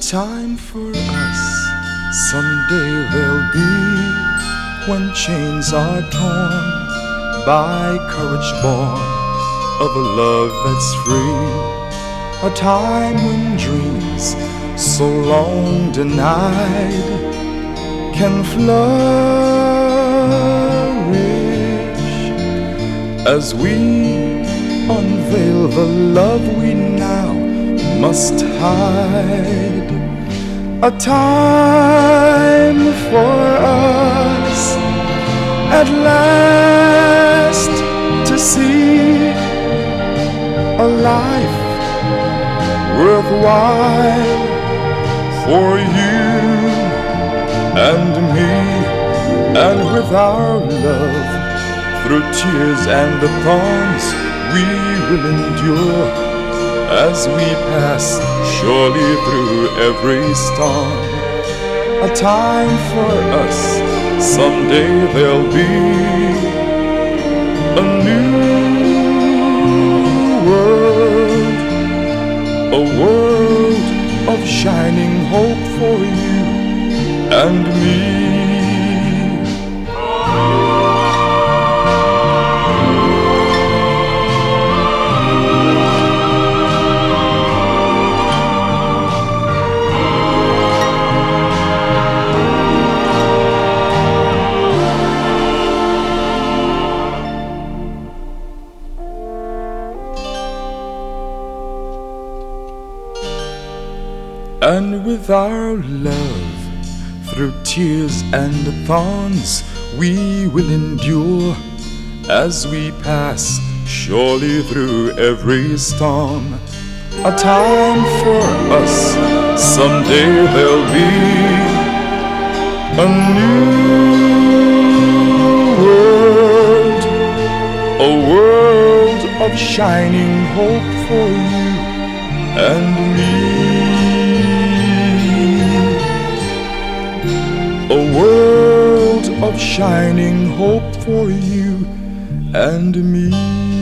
time for us. Someday there'll be when chains are torn by courage born of a love that's free. A time when dreams so long denied can flourish as we unveil the love we must hide. A time for us at last to see a life worthwhile for you and me, and with our love through tears and the thorns we will endure as we pass surely through every storm. A time for us, someday there'll be a new world, a world of shining hope for you and me. And with our love, through tears and thorns, we will endure as we pass surely through every storm. A time for us, someday there'll be a new world, a world of shining hope for you and me. Of shining hope for you and me.